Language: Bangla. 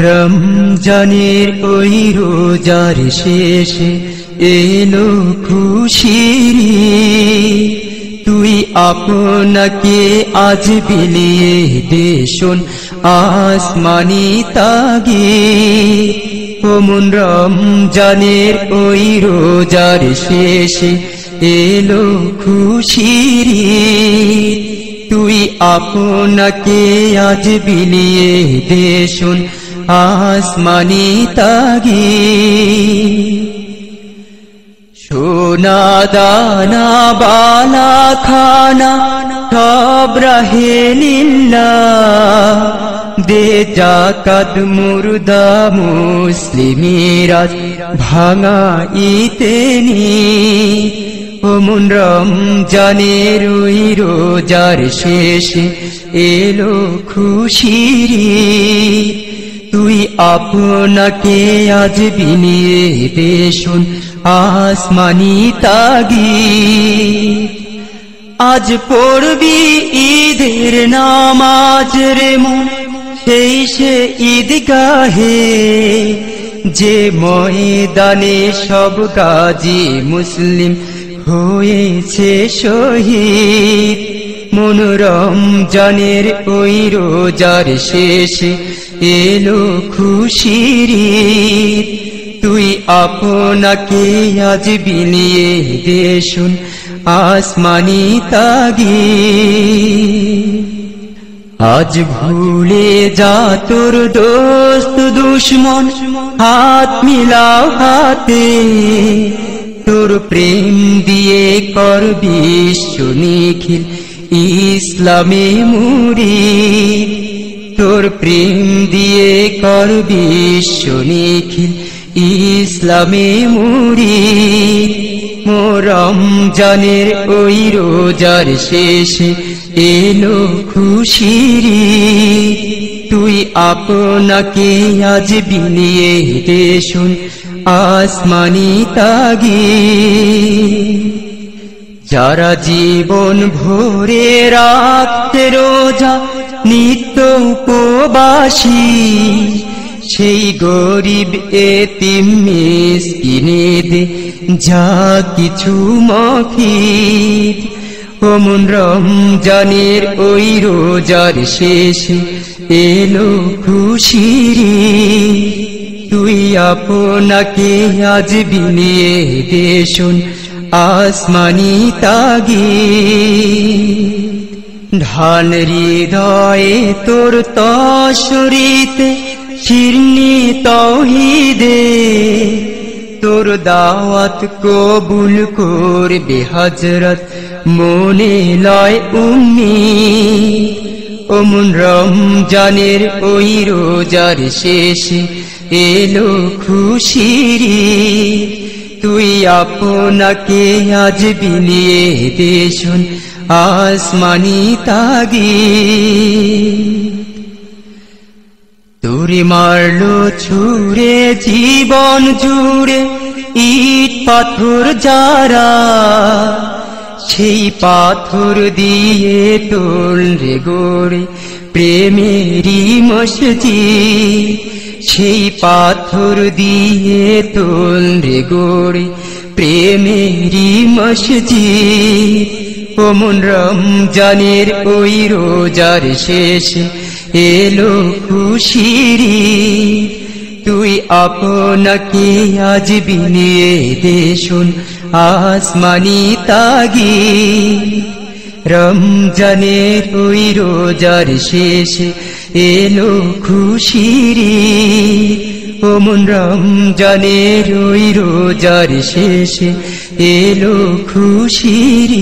রমজানের ওই রোজার শেষে এলো খুশির তুই আপনাকে আজ বিলিয়ে দেশন আসমানি তাগি ওমন রমজানের ওই রোজার শেষে এলো খুশির তুই আপনাকে আজ বিলিয়ে দেশন আসমানি তাগি সোনা দানা বালা খানা সব রাহে লিল্লা দে জাকাত মুর্দা মুসলিমিরা ভাঙা ইতেনি ওমন রমজানের ওই রোজার শেষে এলো খুশির আপনাকে আজ বিনিয়ে দেশুন আসমানি তাগি আজ পড়বি ঈদের নামাজ রে মন, সেই সে ঈদগাহে। যে ময়দানে সব গাজী মুসলিম হয়েছে শহীদ। মনোরম জানের ওই রোজার শেষে এলো খুশির। তুই আপনাকে আজ বিলিয়ে দেশুন আসমানি তাগি আজ ভুলে যা তোর দোস্ত দুশ্মন, হাত মিলাও হাতে। তোর প্রেম দিয়ে কর বিশ্ব নিখিল ইসলামে মুড়ি তোর প্রেম দিয়ে কর বিশ্ব নিখিল, ইসলামে মুড়ি মোরম জানের ওই রোজার শেষে এলো খুশির। তুই আপনাকে আজ বিলিয়ে দেশুন আসমানি তাগি যারা জীবন ভরে রাখতে রোজা নিত্য উপবাসী, সেই গরিব এতিম দে যা কিছু মফিদ ওমন রমজানের ওই রোজার শেষে এলো খুশির। তুই আপনাকে আজ বিলিয়ে দেশুন আসমানি তাগি ঢাল হৃদয়ে তোর তসরিতে শিরনি তৌহিদে তোর দাওয়াত কবুল করবে হজরত মনে লয় উম্মি ওমন রমজানের ওই রোজার শেষে এলো খুশির। তুই আপনাকে আজ বিলিয়ে দেশুন আসমানি তাগি তোরে মারলো ছুরে জীবন জুড়ে ইট পাথর যারা সেই পাথর দিয়ে তোল রে গোড়ে প্রেমেরই মসজিদ সেই পাথর দিয়ে তোল রে গোড়ে প্রেমেরই মসজিদ ওমন রমজানের ওই রোজার শেষে এলো খুশির। তুই আপনাকে আজ বিনিয়ে দেশুন আসমানি তাগি রমজানের ওই রোজার শেষে এলো খুশির। ওমন রমজানের ওই রোজার শেষে এলো খুশির।